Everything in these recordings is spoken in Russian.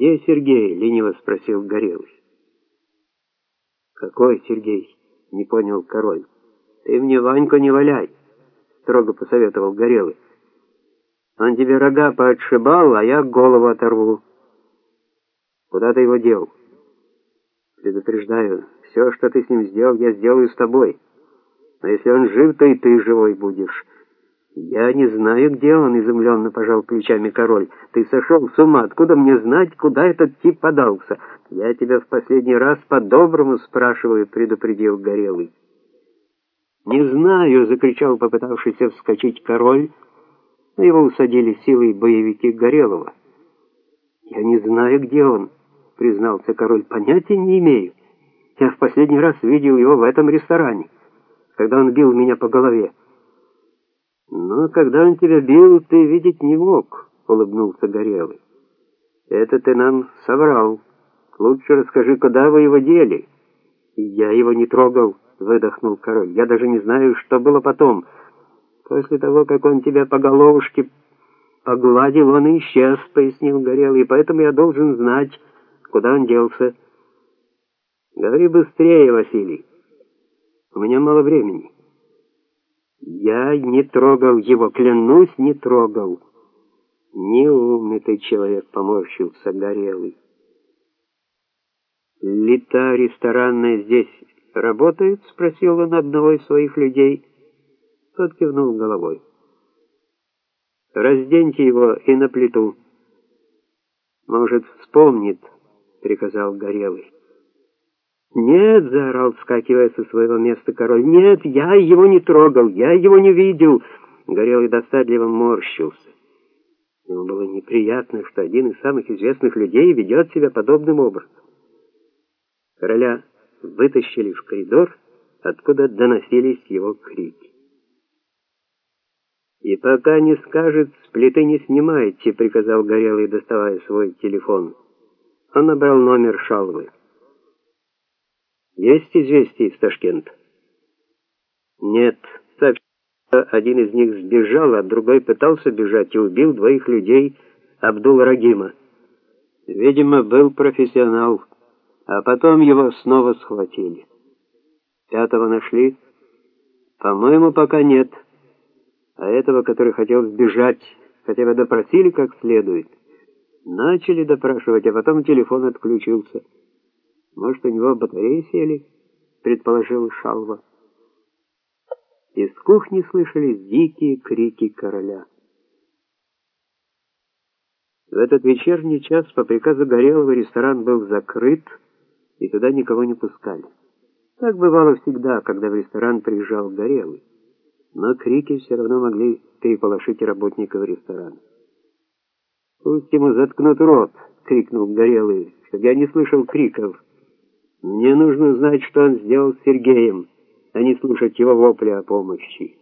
Где Сергей? лениво спросил Горелый. Какой Сергей? не понял король. Ты мне Ваньку не валяй, строго посоветовал Горелый. Он тебе рога поотшибал, а я голову оторву. Куда ты его дел? Предупреждаю, все, что ты с ним сделал, я сделаю с тобой. Но если он жив, то и ты живой будешь. Я не знаю, где он, изумленно пожал плечами король. Ты сошел с ума, откуда мне знать, куда этот тип подался? Я тебя в последний раз по-доброму спрашиваю, предупредил Горелый. Не знаю, закричал попытавшийся вскочить король, но его усадили силой боевики Горелого. Я не знаю, где он, признался король. Понятия не имею. Я в последний раз видел его в этом ресторане, когда он бил меня по голове. Но когда он тебя бил, ты видеть не мог, улыбнулся Горелый. Это ты нам соврал. Лучше расскажи, куда вы его дели. Я его не трогал, выдохнул король. Я даже не знаю, что было потом. После того, как он тебя по головушке погладил, он исчез, пояснил Горелый, поэтому я должен знать, куда он делся. Говори быстрее, Василий. У меня мало времени. Я не трогал его, клянусь, не трогал. Неумный ты человек, поморщился Горелый. Лита ресторанная здесь работает? Спросил он одного из своих людей. Тот кивнул головой. Разденьте его и на плиту. Может, вспомнит, приказал Горелый. «Нет!» — заорал, вскакивая со своего места король. «Нет, я его не трогал, я его не видел!» Горелый досадливо морщился. Ему было неприятно, что один из самых известных людей ведет себя подобным образом. Короля вытащили в коридор, откуда доносились его крики. «И пока не скажет, с плиты не снимайте», — приказал Горелый, доставая свой телефон. Он набрал номер Шалвы. Есть известия из Ташкента? Нет, так один из них сбежал, а другой пытался бежать и убил двоих людей Абдул-Рагима. Видимо, был профессионал, а потом его снова схватили. Пятого нашли? По-моему, пока нет. А этого, который хотел сбежать, хотя бы допросили как следует. Начали допрашивать, а потом телефон отключился. Может, у него батареи сели, предположил Шалва. Из кухни слышались дикие крики короля. В этот вечерний час по приказу Горелого ресторан был закрыт, и туда никого не пускали. Так бывало всегда, когда в ресторан приезжал Горелый. Но крики все равно могли переполошить работников ресторана. «Пусть ему заткнут рот!» — крикнул Горелый, я не слышал криков. Мне нужно знать, что он сделал с Сергеем, а не слушать его вопли о помощи.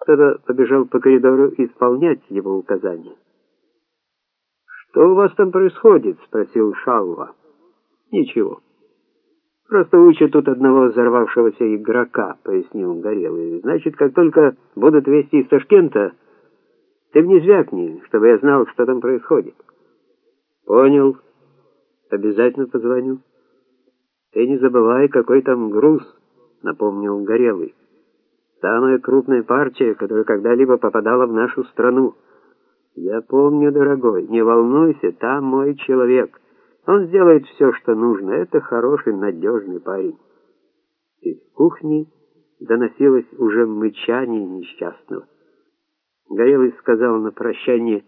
Кто-то побежал по коридору исполнять его указания. «Что у вас там происходит?» — спросил Шалва. «Ничего. Просто учат тут одного взорвавшегося игрока», — пояснил Горелый. «Значит, как только будут вести из Ташкента, ты мне звякни, чтобы я знал, что там происходит». «Понял». Обязательно позвоню. Ты не забывай, какой там груз, напомнил Горелый. Самая крупная партия, которая когда-либо попадала в нашу страну. Я помню, дорогой, не волнуйся, там мой человек. Он сделает все, что нужно. Это хороший, надежный парень. Из кухни доносилось уже мычание несчастного. Горелый сказал на прощание,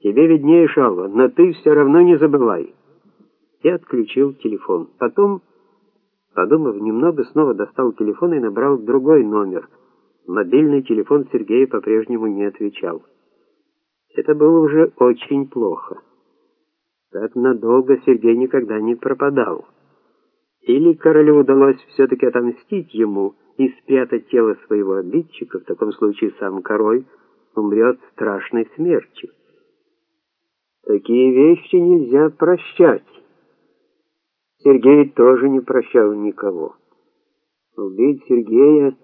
«Тебе виднее, Шалва, но ты все равно не забывай» и отключил телефон. Потом, подумав немного, снова достал телефон и набрал другой номер. Мобильный телефон Сергея по-прежнему не отвечал. Это было уже очень плохо. Так надолго Сергей никогда не пропадал. Или королю удалось все-таки отомстить ему и спрятать тело своего обидчика, в таком случае сам король умрет страшной смертью. Такие вещи нельзя прощать. Сергей тоже не прощал никого. Убить Сергея,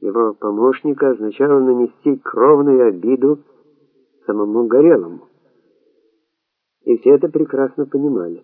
его помощника, означало нанести кровную обиду самому Горелому. и все это прекрасно понимали.